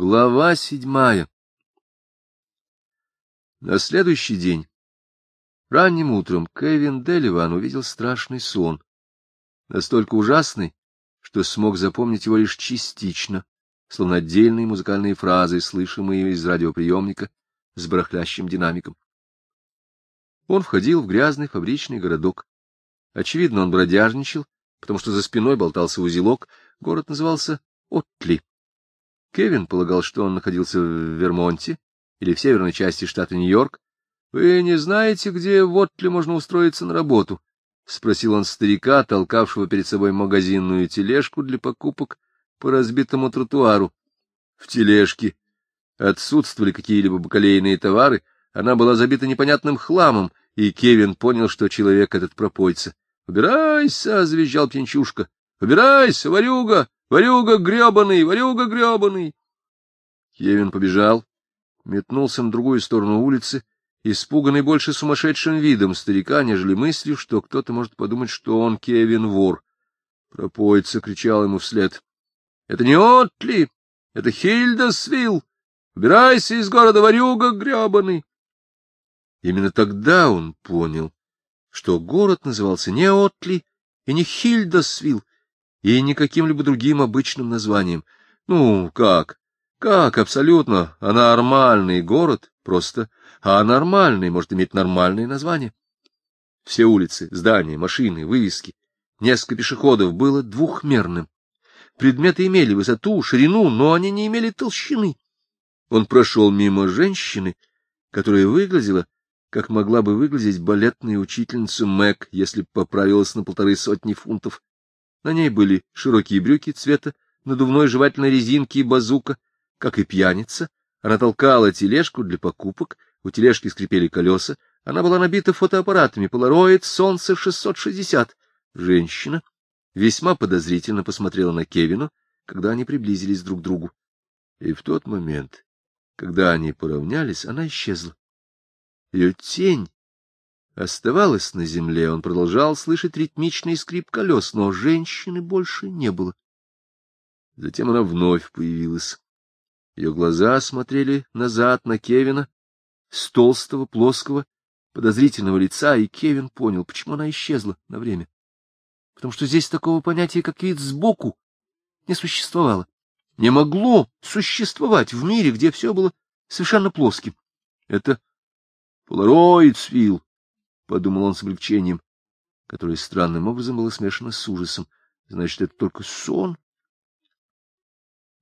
Глава седьмая На следующий день, ранним утром, Кевин Деливан увидел страшный сон, настолько ужасный, что смог запомнить его лишь частично, словно отдельные музыкальные фразы, слышимые из радиоприемника с барахлящим динамиком. Он входил в грязный фабричный городок. Очевидно, он бродяжничал, потому что за спиной болтался узелок, город назывался Отли. Кевин полагал, что он находился в Вермонте или в северной части штата Нью-Йорк. — Вы не знаете, где вот-ли можно устроиться на работу? — спросил он старика, толкавшего перед собой магазинную тележку для покупок по разбитому тротуару. В тележке отсутствовали какие-либо бакалейные товары, она была забита непонятным хламом, и Кевин понял, что человек этот пропойца. — Убирайся! — завизжал пьянчушка. — Убирайся, ворюга! Варюга гребаный, варюга гребаный! Кевин побежал, метнулся на другую сторону улицы, испуганный больше сумасшедшим видом старика, нежели мыслью, что кто-то может подумать, что он Кевин вор. Пропойца кричал ему вслед. — Это не Отли, это Хильда Свил. Убирайся из города, варюга гребаный! Именно тогда он понял, что город назывался не Отли и не Хильдасвилл, и не каким-либо другим обычным названием. Ну, как? Как? Абсолютно. Анормальный город просто. А нормальный может иметь нормальное название. Все улицы, здания, машины, вывески, несколько пешеходов было двухмерным. Предметы имели высоту, ширину, но они не имели толщины. Он прошел мимо женщины, которая выглядела, как могла бы выглядеть балетная учительница Мэг, если бы поправилась на полторы сотни фунтов. На ней были широкие брюки цвета надувной жевательной резинки и базука. Как и пьяница, она толкала тележку для покупок, у тележки скрипели колеса, она была набита фотоаппаратами «Полароид», «Солнце 660». Женщина весьма подозрительно посмотрела на Кевину, когда они приблизились друг к другу. И в тот момент, когда они поравнялись, она исчезла. Ее тень оставалась на земле, он продолжал слышать ритмичный скрип колес, но женщины больше не было. Затем она вновь появилась. Ее глаза смотрели назад на Кевина, с толстого, плоского, подозрительного лица, и Кевин понял, почему она исчезла на время. Потому что здесь такого понятия, как вид сбоку, не существовало. Не могло существовать в мире, где все было совершенно плоским. Это полароид свил, — подумал он с облегчением, которое странным образом было смешано с ужасом. Значит, это только сон.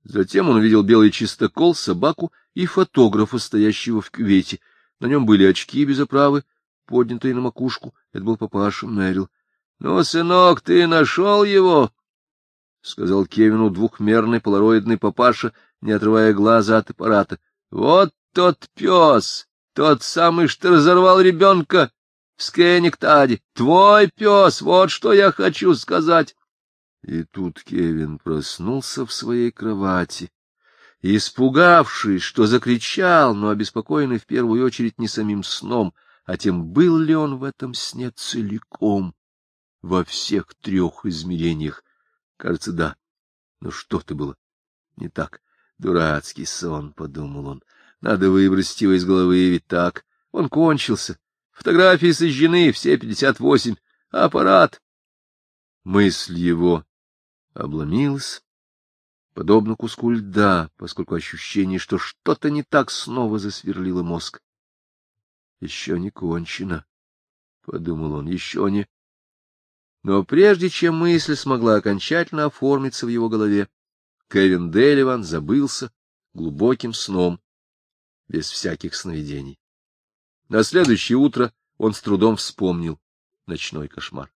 Затем он увидел белый чистокол, собаку и фотографа, стоящего в кювете. На нем были очки без оправы, поднятые на макушку. Это был папаша Мэрил. — Ну, сынок, ты нашел его? — сказал Кевину двухмерный полароидный папаша, не отрывая глаза от аппарата. — Вот тот пес! Тот самый, что разорвал ребенка! Скенниктади, твой пес, вот что я хочу сказать. И тут Кевин проснулся в своей кровати. Испугавшись, что закричал, но обеспокоенный в первую очередь не самим сном, а тем, был ли он в этом сне целиком, во всех трех измерениях. Кажется, да. Но что-то было не так. Дурацкий сон, — подумал он. Надо выбросить его из головы, ведь так. Он кончился. Фотографии сожжены, все пятьдесят восемь. Аппарат. Мысль его обломилась, подобно куску льда, поскольку ощущение, что что-то не так, снова засверлило мозг. Еще не кончено, — подумал он, — еще не... Но прежде чем мысль смогла окончательно оформиться в его голове, Кевин Деливан забылся глубоким сном, без всяких сновидений. На следующее утро он с трудом вспомнил ночной кошмар.